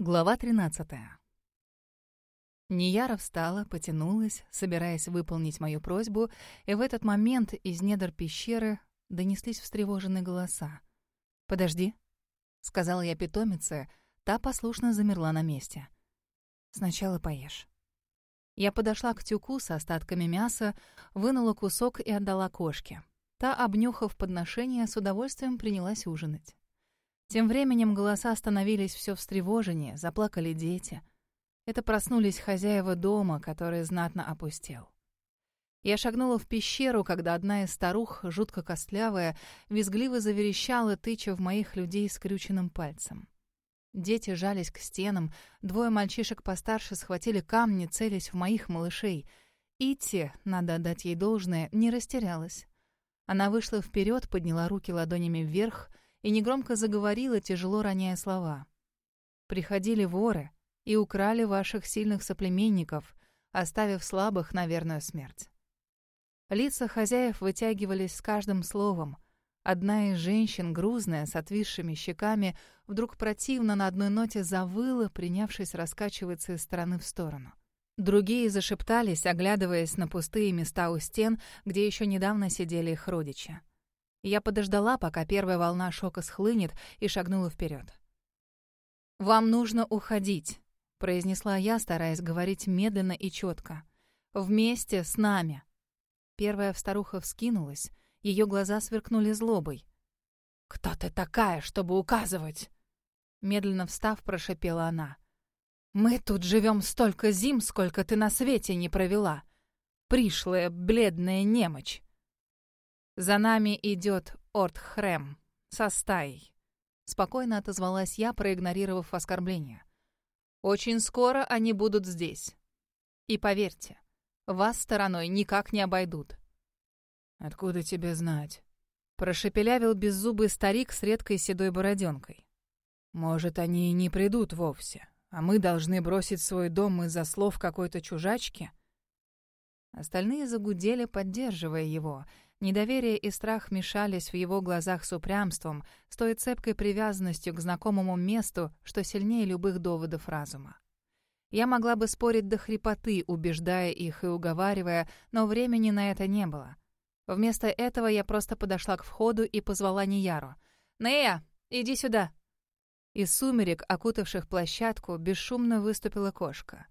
Глава 13. Нияра встала, потянулась, собираясь выполнить мою просьбу, и в этот момент из недр пещеры донеслись встревоженные голоса. «Подожди», — сказала я питомице, та послушно замерла на месте. «Сначала поешь». Я подошла к тюку с остатками мяса, вынула кусок и отдала кошке. Та, обнюхав подношение, с удовольствием принялась ужинать. Тем временем голоса становились все встревоженнее, заплакали дети. Это проснулись хозяева дома, который знатно опустел. Я шагнула в пещеру, когда одна из старух, жутко костлявая, визгливо заверещала, тыча в моих людей скрюченным пальцем. Дети жались к стенам, двое мальчишек постарше схватили камни, целясь в моих малышей. Ити, надо отдать ей должное, не растерялась. Она вышла вперед, подняла руки ладонями вверх — и негромко заговорила, тяжело роняя слова. «Приходили воры и украли ваших сильных соплеменников, оставив слабых на верную смерть». Лица хозяев вытягивались с каждым словом. Одна из женщин, грузная, с отвисшими щеками, вдруг противно на одной ноте завыла, принявшись раскачиваться из стороны в сторону. Другие зашептались, оглядываясь на пустые места у стен, где еще недавно сидели их родичи. Я подождала, пока первая волна шока схлынет, и шагнула вперед. «Вам нужно уходить», — произнесла я, стараясь говорить медленно и четко. «Вместе с нами». Первая старуха вскинулась, ее глаза сверкнули злобой. «Кто ты такая, чтобы указывать?» Медленно встав, прошипела она. «Мы тут живем столько зим, сколько ты на свете не провела. Пришлая бледная немочь. «За нами идет Ортхрем со стаей», — спокойно отозвалась я, проигнорировав оскорбление. «Очень скоро они будут здесь. И поверьте, вас стороной никак не обойдут». «Откуда тебе знать?» — прошепелявил беззубый старик с редкой седой бороденкой. «Может, они и не придут вовсе, а мы должны бросить свой дом из-за слов какой-то чужачки?» Остальные загудели, поддерживая его — Недоверие и страх мешались в его глазах с упрямством, с той цепкой привязанностью к знакомому месту, что сильнее любых доводов разума. Я могла бы спорить до хрипоты, убеждая их и уговаривая, но времени на это не было. Вместо этого я просто подошла к входу и позвала Нияру. «Нея, иди сюда!» Из сумерек, окутавших площадку, бесшумно выступила кошка.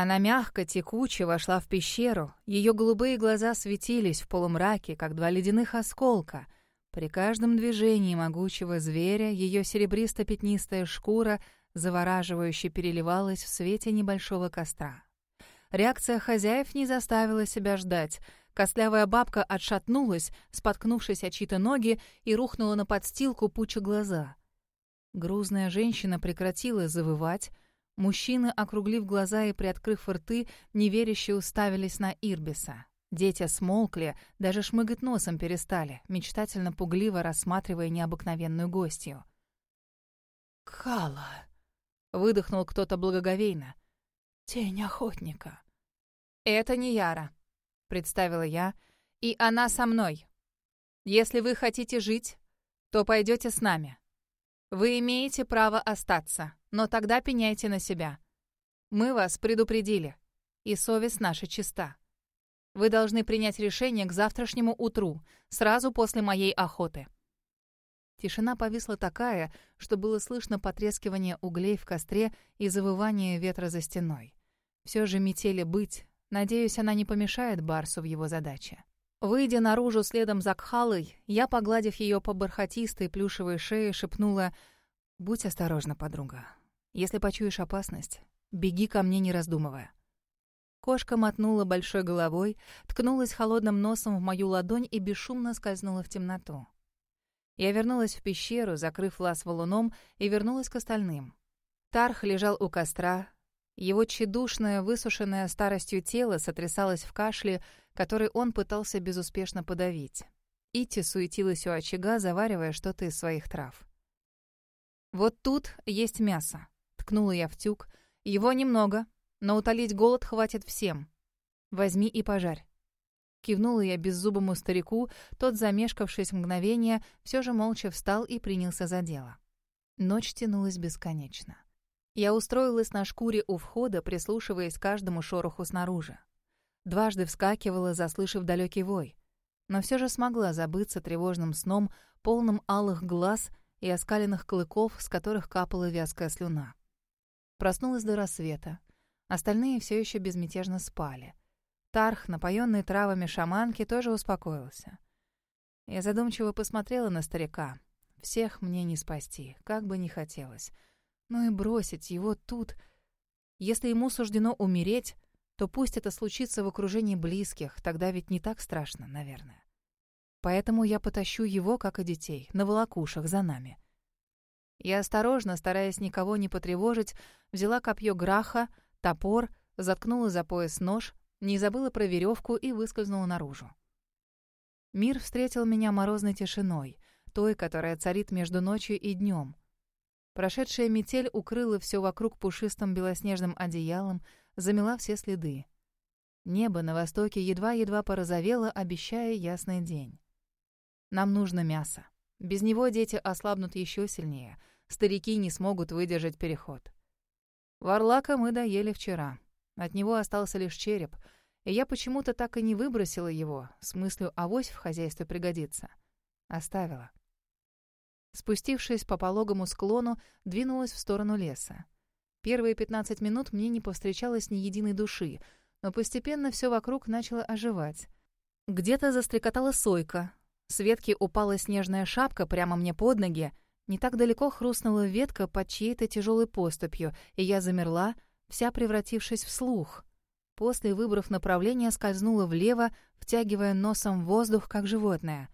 Она мягко, текуче вошла в пещеру. Ее голубые глаза светились в полумраке, как два ледяных осколка. При каждом движении могучего зверя ее серебристо-пятнистая шкура завораживающе переливалась в свете небольшого костра. Реакция хозяев не заставила себя ждать. Костлявая бабка отшатнулась, споткнувшись о чьи-то ноги, и рухнула на подстилку, пуча глаза. Грузная женщина прекратила завывать, Мужчины, округлив глаза и приоткрыв рты, неверяще уставились на Ирбиса. Дети смолкли, даже шмыгать носом перестали, мечтательно-пугливо рассматривая необыкновенную гостью. «Кала!» — выдохнул кто-то благоговейно. «Тень охотника». «Это не Яра», — представила я, — «и она со мной. Если вы хотите жить, то пойдете с нами. Вы имеете право остаться, но тогда пеняйте на себя. Мы вас предупредили, и совесть наша чиста. Вы должны принять решение к завтрашнему утру, сразу после моей охоты». Тишина повисла такая, что было слышно потрескивание углей в костре и завывание ветра за стеной. Все же метели быть. Надеюсь, она не помешает Барсу в его задаче. Выйдя наружу следом за Кхалой, я, погладив ее по бархатистой плюшевой шее, шепнула «Будь осторожна, подруга. Если почуешь опасность, беги ко мне, не раздумывая». Кошка мотнула большой головой, ткнулась холодным носом в мою ладонь и бесшумно скользнула в темноту. Я вернулась в пещеру, закрыв лаз валуном, и вернулась к остальным. Тарх лежал у костра, его тщедушное, высушенное старостью тело сотрясалось в кашле, который он пытался безуспешно подавить. Ити суетилась у очага, заваривая что-то из своих трав. «Вот тут есть мясо», — ткнула я в тюк. «Его немного, но утолить голод хватит всем. Возьми и пожарь». Кивнула я беззубому старику, тот, замешкавшись мгновение, все же молча встал и принялся за дело. Ночь тянулась бесконечно. Я устроилась на шкуре у входа, прислушиваясь к каждому шороху снаружи. Дважды вскакивала, заслышав далекий вой. Но все же смогла забыться тревожным сном, полным алых глаз и оскаленных клыков, с которых капала вязкая слюна. Проснулась до рассвета. Остальные все еще безмятежно спали. Тарх, напоенный травами шаманки, тоже успокоился. Я задумчиво посмотрела на старика. Всех мне не спасти, как бы ни хотелось. Но и бросить его тут... Если ему суждено умереть, то пусть это случится в окружении близких, тогда ведь не так страшно, наверное. Поэтому я потащу его, как и детей, на волокушах за нами. Я осторожно, стараясь никого не потревожить, взяла копье Граха, топор, заткнула за пояс нож, не забыла про веревку и выскользнула наружу. Мир встретил меня морозной тишиной, той, которая царит между ночью и днем. Прошедшая метель укрыла все вокруг пушистым белоснежным одеялом, замела все следы. Небо на востоке едва-едва порозовело, обещая ясный день. Нам нужно мясо. Без него дети ослабнут еще сильнее. Старики не смогут выдержать переход. Варлака мы доели вчера. От него остался лишь череп, и я почему-то так и не выбросила его, с мыслью «авось в хозяйстве пригодится». Оставила. Спустившись по пологому склону, двинулась в сторону леса. Первые пятнадцать минут мне не повстречалось ни единой души, но постепенно все вокруг начало оживать. Где-то застрекотала сойка. С ветки упала снежная шапка прямо мне под ноги. Не так далеко хрустнула ветка под чьей-то тяжелой поступью, и я замерла, вся превратившись в слух. После, выбрав направление, скользнула влево, втягивая носом воздух, как животное.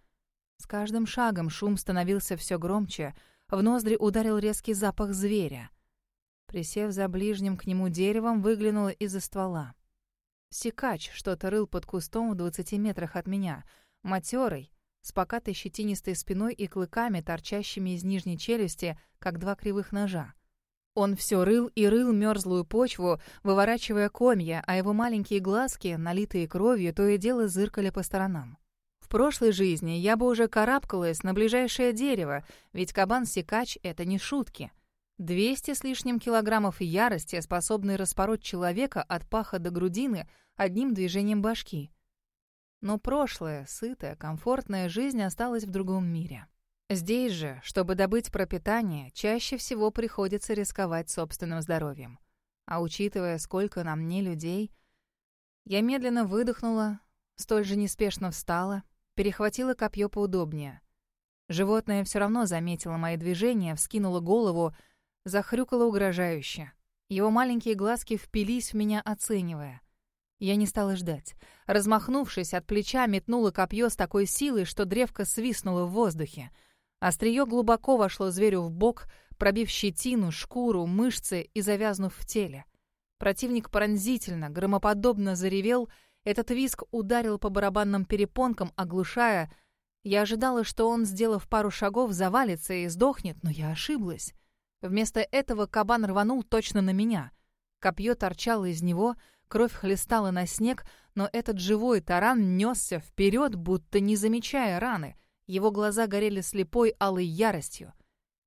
С каждым шагом шум становился все громче, в ноздри ударил резкий запах зверя. Присев за ближним к нему деревом, выглянула из-за ствола. Сикач что-то рыл под кустом в двадцати метрах от меня. Матерый, с покатой щетинистой спиной и клыками, торчащими из нижней челюсти, как два кривых ножа. Он все рыл и рыл мерзлую почву, выворачивая комья, а его маленькие глазки, налитые кровью, то и дело зыркали по сторонам. В прошлой жизни я бы уже карабкалась на ближайшее дерево, ведь кабан-сикач — это не шутки — Двести с лишним килограммов ярости, способные распороть человека от паха до грудины одним движением башки. Но прошлая, сытая, комфортная жизнь осталась в другом мире. Здесь же, чтобы добыть пропитание, чаще всего приходится рисковать собственным здоровьем. А учитывая, сколько на мне людей, я медленно выдохнула, столь же неспешно встала, перехватила копье поудобнее. Животное все равно заметило мои движения, вскинуло голову, Захрюкало угрожающе. Его маленькие глазки впились в меня, оценивая. Я не стала ждать. Размахнувшись, от плеча метнула копье с такой силой, что древко свистнуло в воздухе. Острие глубоко вошло зверю в бок, пробив щетину, шкуру, мышцы и завязнув в теле. Противник пронзительно, громоподобно заревел. Этот виск ударил по барабанным перепонкам, оглушая. Я ожидала, что он, сделав пару шагов, завалится и сдохнет, но я ошиблась. Вместо этого кабан рванул точно на меня. Копье торчало из него, кровь хлестала на снег, но этот живой таран несся вперед, будто не замечая раны. Его глаза горели слепой алой яростью.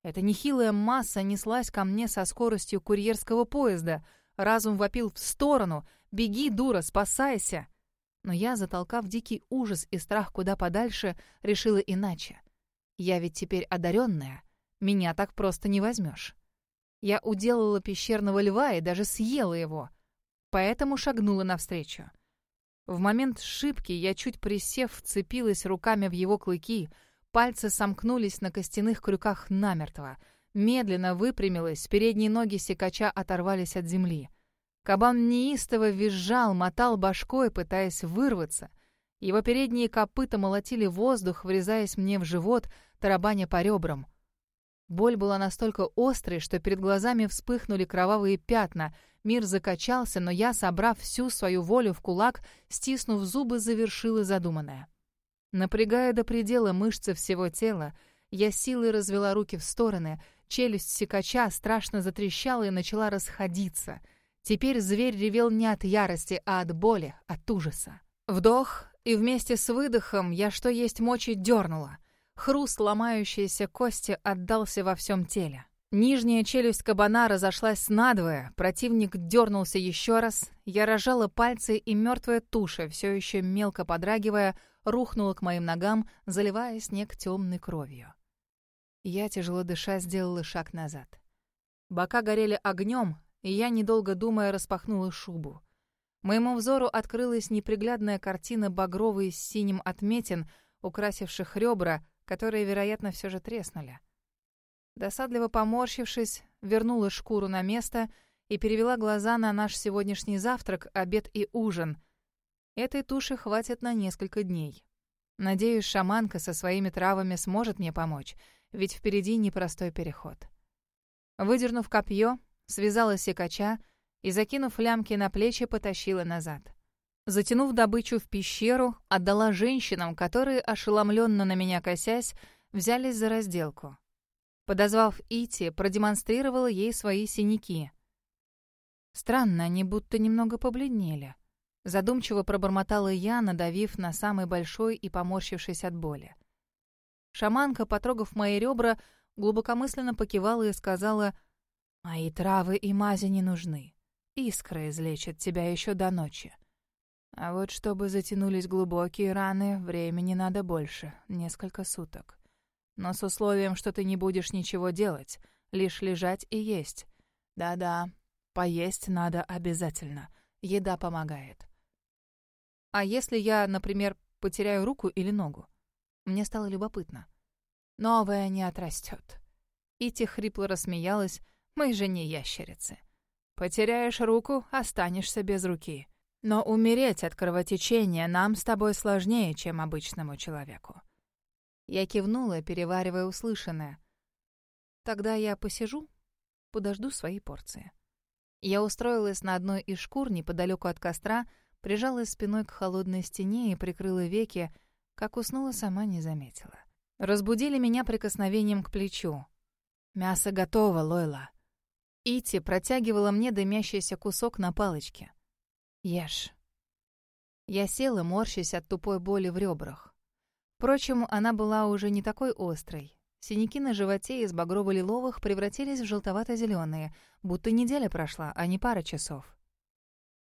Эта нехилая масса неслась ко мне со скоростью курьерского поезда. Разум вопил в сторону. «Беги, дура, спасайся!» Но я, затолкав дикий ужас и страх куда подальше, решила иначе. Я ведь теперь одаренная. Меня так просто не возьмешь. Я уделала пещерного льва и даже съела его. Поэтому шагнула навстречу. В момент шибки я, чуть присев, вцепилась руками в его клыки, пальцы сомкнулись на костяных крюках намертво. Медленно выпрямилась, передние ноги секача оторвались от земли. Кабан неистово визжал, мотал башкой, пытаясь вырваться. Его передние копыта молотили воздух, врезаясь мне в живот, тарабаня по ребрам — Боль была настолько острой, что перед глазами вспыхнули кровавые пятна. Мир закачался, но я, собрав всю свою волю в кулак, стиснув зубы, завершила задуманное. Напрягая до предела мышцы всего тела, я силой развела руки в стороны, челюсть секача страшно затрещала и начала расходиться. Теперь зверь ревел не от ярости, а от боли, от ужаса. Вдох, и вместе с выдохом я что есть мочи дернула — Хруст ломающейся кости отдался во всем теле. Нижняя челюсть кабана разошлась надвое, противник дернулся еще раз, я рожала пальцы, и мертвая туша, все еще мелко подрагивая, рухнула к моим ногам, заливая снег темной кровью. Я, тяжело дыша, сделала шаг назад. Бока горели огнем, и я, недолго думая, распахнула шубу. Моему взору открылась неприглядная картина багровой с синим отметин, украсивших ребра, которые, вероятно, все же треснули. Досадливо поморщившись, вернула шкуру на место и перевела глаза на наш сегодняшний завтрак, обед и ужин. Этой туши хватит на несколько дней. Надеюсь, шаманка со своими травами сможет мне помочь, ведь впереди непростой переход. Выдернув копье, связала секача и, закинув лямки на плечи, потащила назад. Затянув добычу в пещеру, отдала женщинам, которые, ошеломленно на меня косясь, взялись за разделку. Подозвав Ити, продемонстрировала ей свои синяки. Странно, они будто немного побледнели. Задумчиво пробормотала я, надавив на самый большой и поморщившись от боли. Шаманка, потрогав мои ребра, глубокомысленно покивала и сказала, «Мои травы и мази не нужны. Искра излечит тебя еще до ночи. А вот чтобы затянулись глубокие раны, времени надо больше, несколько суток но с условием, что ты не будешь ничего делать, лишь лежать и есть. Да-да, поесть надо обязательно. Еда помогает. А если я, например, потеряю руку или ногу? Мне стало любопытно. Новая не отрастет. Ити хрипло рассмеялась, мы же не ящерицы. Потеряешь руку, останешься без руки. Но умереть от кровотечения нам с тобой сложнее, чем обычному человеку. Я кивнула, переваривая услышанное. Тогда я посижу, подожду своей порции. Я устроилась на одной из шкур неподалеку от костра, прижалась спиной к холодной стене и прикрыла веки, как уснула, сама не заметила. Разбудили меня прикосновением к плечу. «Мясо готово, Лойла». Ити протягивала мне дымящийся кусок на палочке. «Ешь». Я села, морщась от тупой боли в ребрах. Впрочем, она была уже не такой острой. Синяки на животе из багрово-лиловых превратились в желтовато-зеленые, будто неделя прошла, а не пара часов.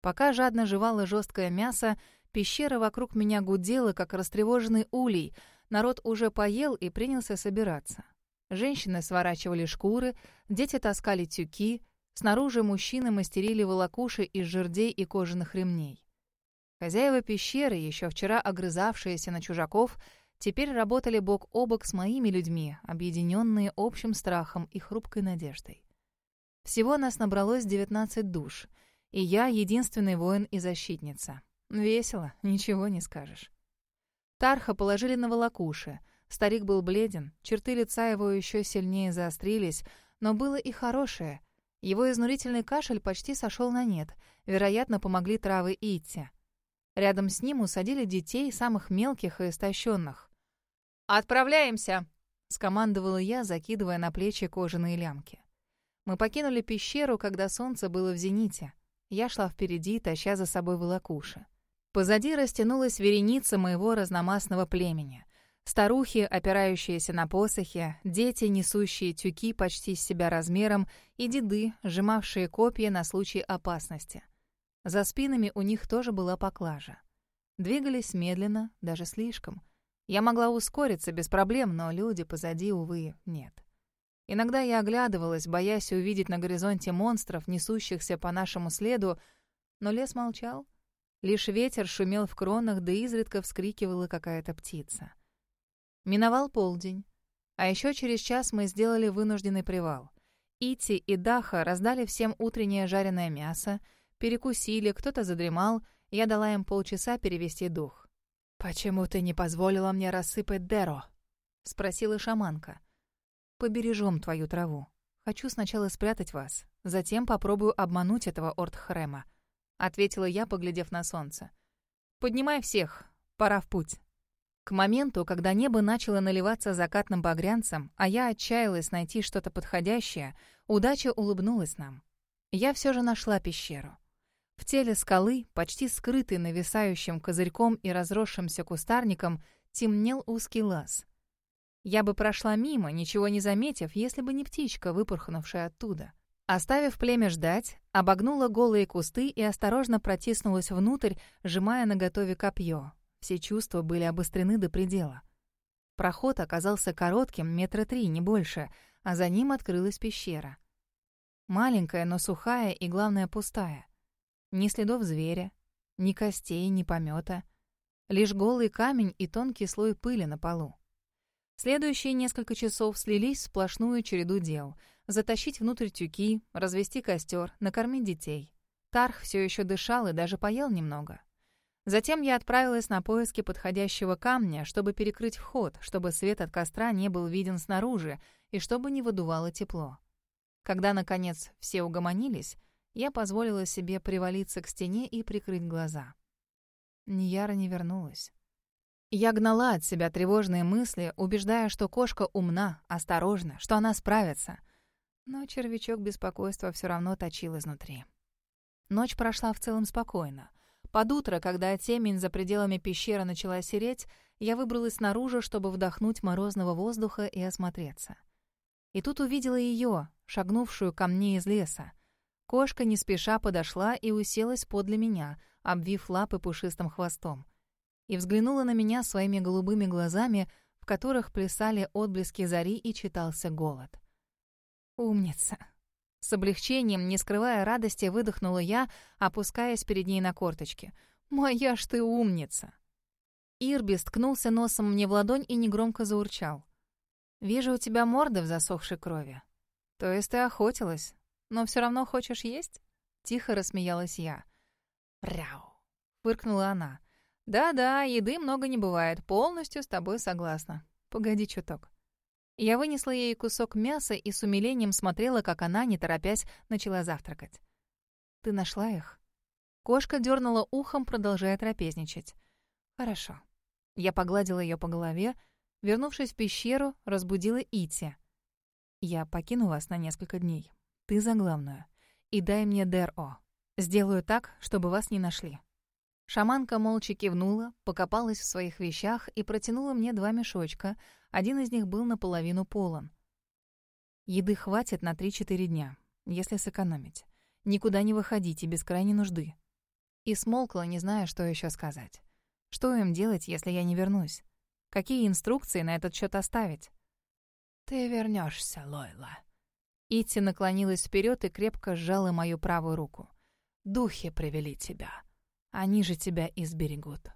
Пока жадно жевала жесткое мясо, пещера вокруг меня гудела, как растревоженный улей. Народ уже поел и принялся собираться. Женщины сворачивали шкуры, дети таскали тюки, снаружи мужчины мастерили волокуши из жердей и кожаных ремней. Хозяева пещеры, еще вчера огрызавшиеся на чужаков, теперь работали бок о бок с моими людьми, объединенные общим страхом и хрупкой надеждой. Всего нас набралось 19 душ, и я единственный воин и защитница. Весело, ничего не скажешь. Тарха положили на волокуши. Старик был бледен, черты лица его еще сильнее заострились, но было и хорошее. Его изнурительный кашель почти сошел на нет, вероятно, помогли травы Итти. Рядом с ним усадили детей, самых мелких и истощенных. «Отправляемся!» — скомандовала я, закидывая на плечи кожаные лямки. Мы покинули пещеру, когда солнце было в зените. Я шла впереди, таща за собой волокуши. Позади растянулась вереница моего разномастного племени. Старухи, опирающиеся на посохи, дети, несущие тюки почти с себя размером, и деды, сжимавшие копья на случай опасности. За спинами у них тоже была поклажа. Двигались медленно, даже слишком — я могла ускориться без проблем, но люди позади, увы, нет. Иногда я оглядывалась, боясь увидеть на горизонте монстров, несущихся по нашему следу, но лес молчал. Лишь ветер шумел в кронах, да изредка вскрикивала какая-то птица. Миновал полдень. А еще через час мы сделали вынужденный привал. Ити и Даха раздали всем утреннее жареное мясо, перекусили, кто-то задремал, я дала им полчаса перевести дух. «Почему ты не позволила мне рассыпать Деро?» — спросила шаманка. «Побережем твою траву. Хочу сначала спрятать вас, затем попробую обмануть этого Ортхрема», — ответила я, поглядев на солнце. «Поднимай всех, пора в путь». К моменту, когда небо начало наливаться закатным багрянцем, а я отчаялась найти что-то подходящее, удача улыбнулась нам. Я все же нашла пещеру. В теле скалы, почти скрытый нависающим козырьком и разросшимся кустарником, темнел узкий лаз. Я бы прошла мимо, ничего не заметив, если бы не птичка, выпорхнувшая оттуда. Оставив племя ждать, обогнула голые кусты и осторожно протиснулась внутрь, сжимая наготове копье. Все чувства были обострены до предела. Проход оказался коротким, метра три, не больше, а за ним открылась пещера. Маленькая, но сухая и, главное, пустая. Ни следов зверя, ни костей, ни помета. Лишь голый камень и тонкий слой пыли на полу. Следующие несколько часов слились в сплошную череду дел. Затащить внутрь тюки, развести костер, накормить детей. Тарх все еще дышал и даже поел немного. Затем я отправилась на поиски подходящего камня, чтобы перекрыть вход, чтобы свет от костра не был виден снаружи и чтобы не выдувало тепло. Когда, наконец, все угомонились, я позволила себе привалиться к стене и прикрыть глаза. Нияра не вернулась. Я гнала от себя тревожные мысли, убеждая, что кошка умна, осторожна, что она справится. Но червячок беспокойства все равно точил изнутри. Ночь прошла в целом спокойно. Под утро, когда темень за пределами пещеры начала сереть, я выбралась наружу, чтобы вдохнуть морозного воздуха и осмотреться. И тут увидела ее, шагнувшую ко мне из леса. Кошка не спеша подошла и уселась подле меня, обвив лапы пушистым хвостом и взглянула на меня своими голубыми глазами, в которых плясали отблески зари и читался голод. «Умница!» С облегчением, не скрывая радости, выдохнула я, опускаясь перед ней на корточки. «Моя ж ты умница!» Ирби сткнулся носом мне в ладонь и негромко заурчал. «Вижу у тебя морда в засохшей крови. То есть ты охотилась, но все равно хочешь есть?» Тихо рассмеялась я. «Ряу!» — фыркнула она. «Да-да, еды много не бывает, полностью с тобой согласна. Погоди чуток». Я вынесла ей кусок мяса и с умилением смотрела, как она, не торопясь, начала завтракать. «Ты нашла их?» Кошка дернула ухом, продолжая трапезничать. «Хорошо». Я погладила ее по голове, вернувшись в пещеру, разбудила Ити. «Я покину вас на несколько дней. Ты за главную. И дай мне ДРО. Сделаю так, чтобы вас не нашли». Шаманка молча кивнула, покопалась в своих вещах и протянула мне два мешочка. Один из них был наполовину полон. Еды хватит на 3-4 дня, если сэкономить. Никуда не выходите без крайней нужды. И смолкла, не зная, что еще сказать. Что им делать, если я не вернусь? Какие инструкции на этот счет оставить? «Ты вернешься, Лойла». Итти наклонилась вперед и крепко сжала мою правую руку. «Духи привели тебя». Они же тебя изберегут».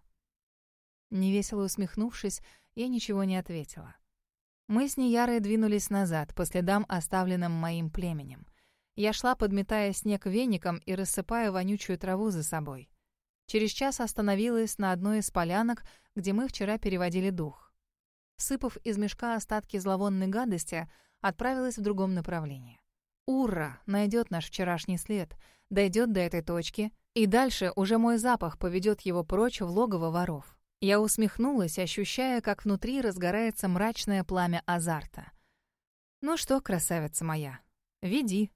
Невесело усмехнувшись, я ничего не ответила. Мы с Неярой двинулись назад, по следам, оставленным моим племенем. Я шла, подметая снег веником и рассыпая вонючую траву за собой. Через час остановилась на одной из полянок, где мы вчера переводили дух. Сыпав из мешка остатки зловонной гадости, отправилась в другом направлении. Ура! Найдет наш вчерашний след, дойдет до этой точки и дальше уже мой запах поведет его прочь в логово воров. Я усмехнулась, ощущая, как внутри разгорается мрачное пламя азарта. «Ну что, красавица моя, веди».